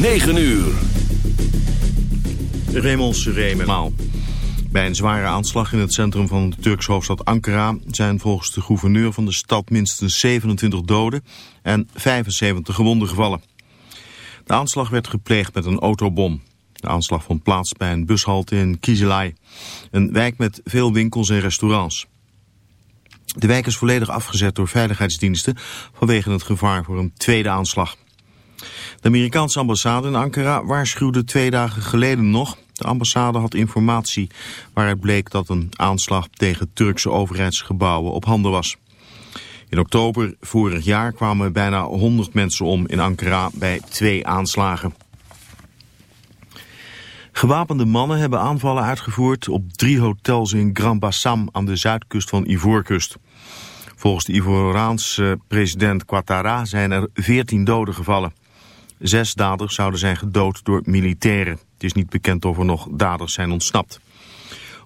9 uur. Raymond Seré Bij een zware aanslag in het centrum van de Turkse hoofdstad Ankara... zijn volgens de gouverneur van de stad minstens 27 doden en 75 gewonden gevallen. De aanslag werd gepleegd met een autobom. De aanslag vond plaats bij een bushalte in Kizilay, een wijk met veel winkels en restaurants. De wijk is volledig afgezet door veiligheidsdiensten vanwege het gevaar voor een tweede aanslag. De Amerikaanse ambassade in Ankara waarschuwde twee dagen geleden nog. De ambassade had informatie waaruit bleek dat een aanslag tegen Turkse overheidsgebouwen op handen was. In oktober vorig jaar kwamen bijna 100 mensen om in Ankara bij twee aanslagen. Gewapende mannen hebben aanvallen uitgevoerd op drie hotels in Grand Bassam aan de zuidkust van Ivoorkust. Volgens de Ivoraanse president Ouattara zijn er 14 doden gevallen. Zes daders zouden zijn gedood door militairen. Het is niet bekend of er nog daders zijn ontsnapt.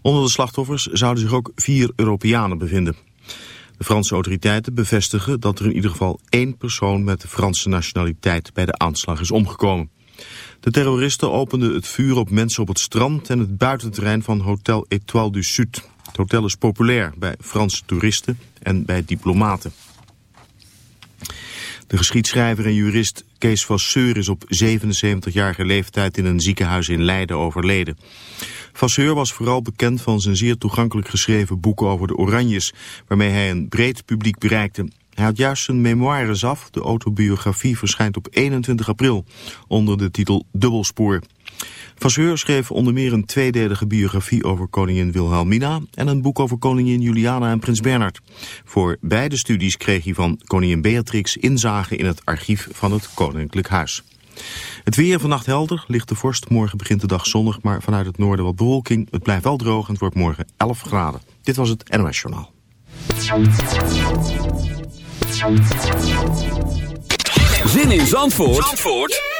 Onder de slachtoffers zouden zich ook vier Europeanen bevinden. De Franse autoriteiten bevestigen dat er in ieder geval één persoon met de Franse nationaliteit bij de aanslag is omgekomen. De terroristen openden het vuur op mensen op het strand en het buitenterrein van Hotel Étoile du Sud. Het hotel is populair bij Franse toeristen en bij diplomaten. De geschiedschrijver en jurist Kees Vasseur is op 77-jarige leeftijd in een ziekenhuis in Leiden overleden. Vasseur was vooral bekend van zijn zeer toegankelijk geschreven boeken over de Oranjes, waarmee hij een breed publiek bereikte. Hij had juist zijn memoires af. De autobiografie verschijnt op 21 april onder de titel Dubbelspoor. Vasseur schreef onder meer een tweedelige biografie over koningin Wilhelmina en een boek over koningin Juliana en prins Bernard. Voor beide studies kreeg hij van koningin Beatrix inzage in het archief van het Koninklijk Huis. Het weer vannacht helder, ligt de vorst. Morgen begint de dag zonnig, maar vanuit het noorden wat bewolking. Het blijft wel droog en het wordt morgen 11 graden. Dit was het NOS Journaal. Zin in Zandvoort, Zandvoort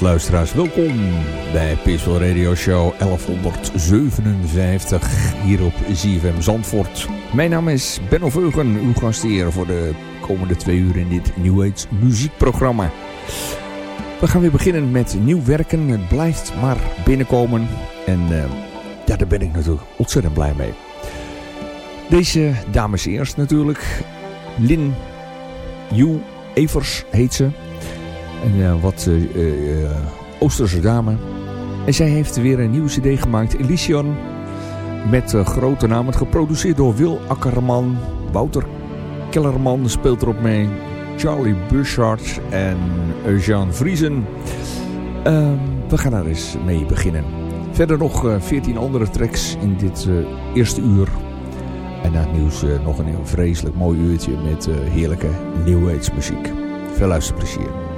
Luisteraars, welkom bij Peaceful Radio Show 1157 hier op ZFM Zandvoort. Mijn naam is Benno Veugen, uw gastheer voor de komende twee uur in dit New Age muziekprogramma. We gaan weer beginnen met nieuw werken, het blijft maar binnenkomen en uh, ja, daar ben ik natuurlijk ontzettend blij mee. Deze dames eerst natuurlijk, Lin Yu Evers heet ze. Een uh, wat uh, uh, Oosterse dame. En zij heeft weer een nieuwe cd gemaakt, Elysion. Met grote namen. Geproduceerd door Wil Akkerman. Wouter Kellerman speelt erop mee. Charlie Buschardt en Jean Vriesen. Ehm, we gaan daar eens mee beginnen. Verder nog 14 andere tracks in dit eerste uur. En na het nieuws nog een heel vreselijk mooi uurtje met heerlijke New Age muziek. Veel luisterplezier.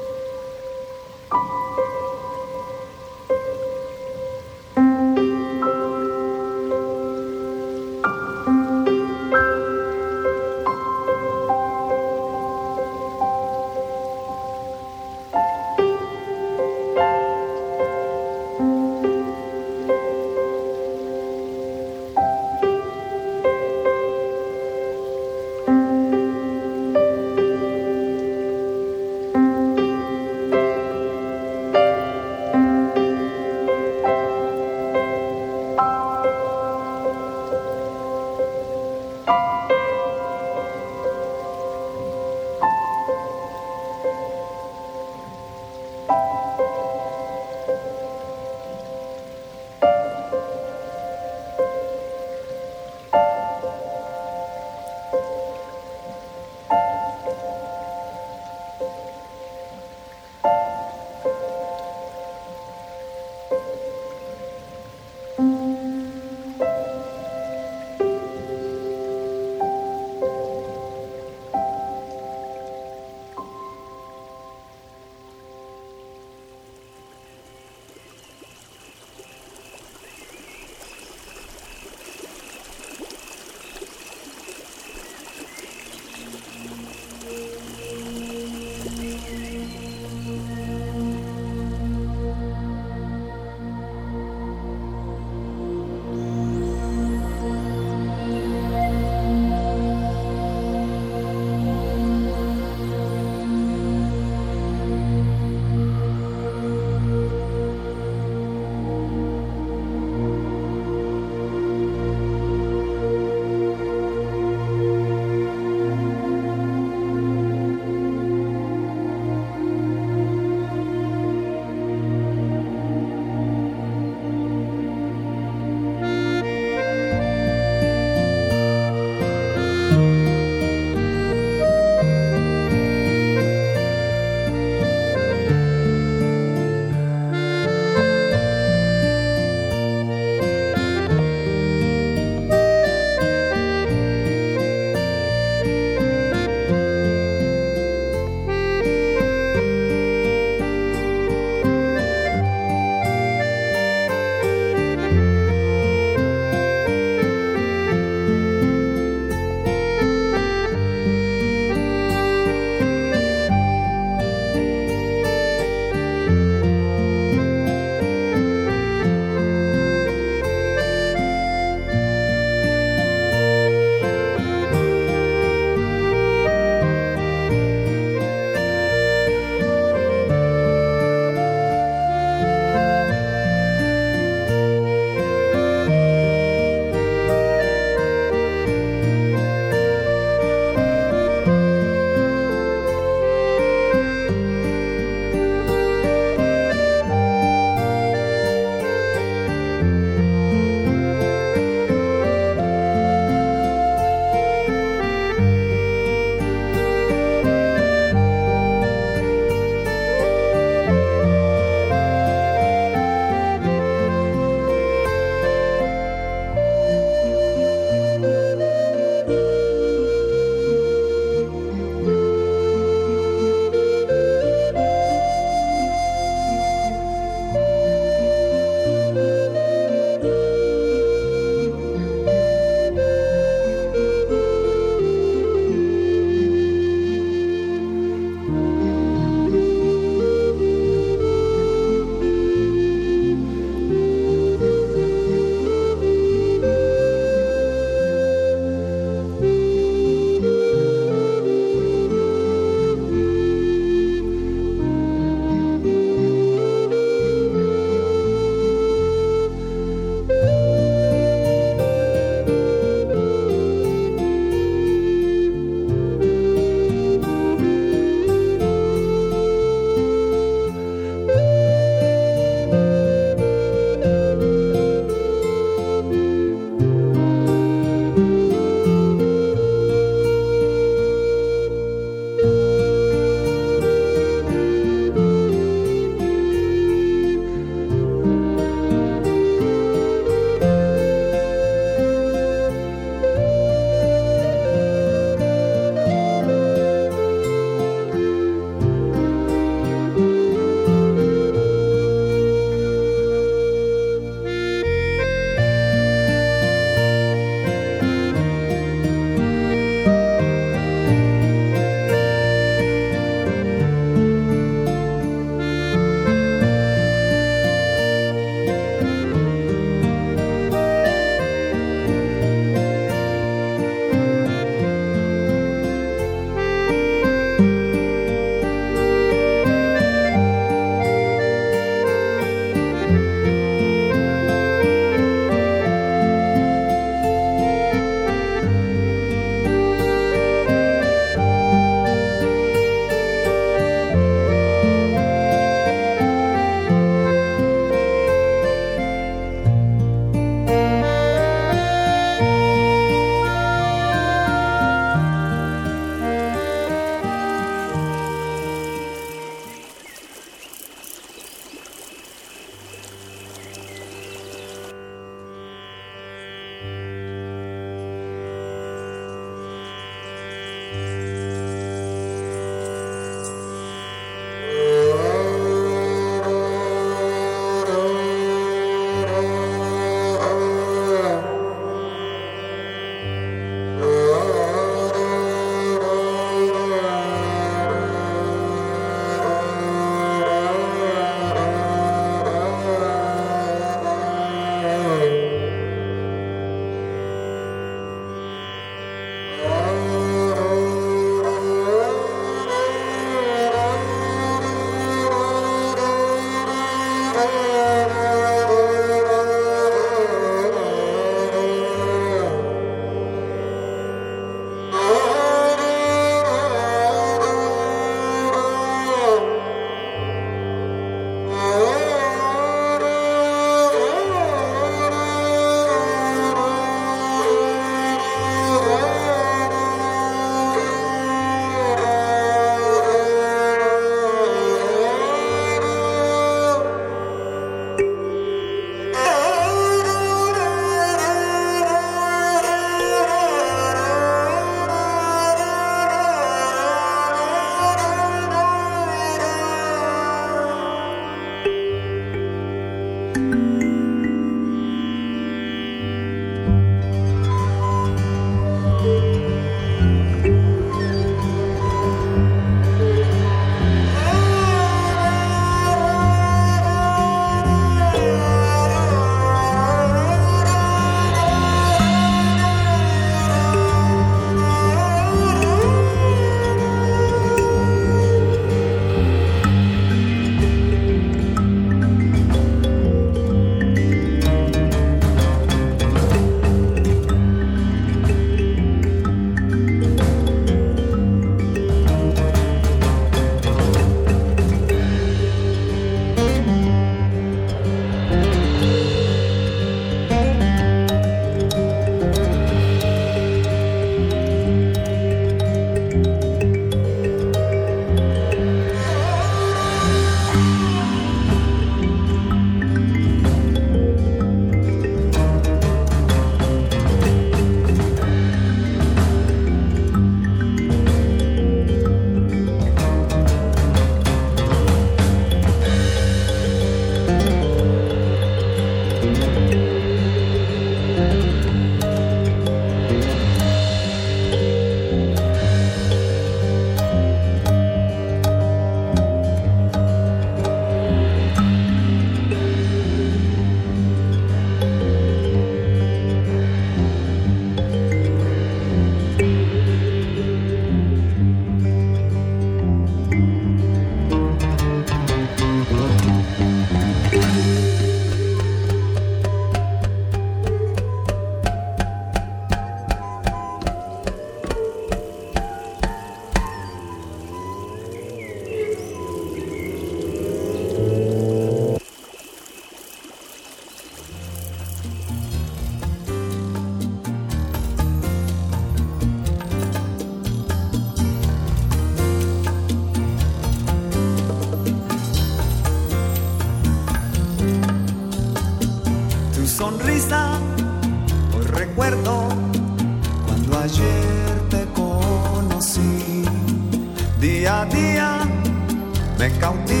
check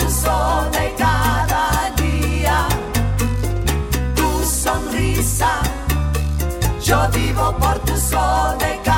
il sole cada día. Tu sonrisa, yo vivo por tu sole cada día.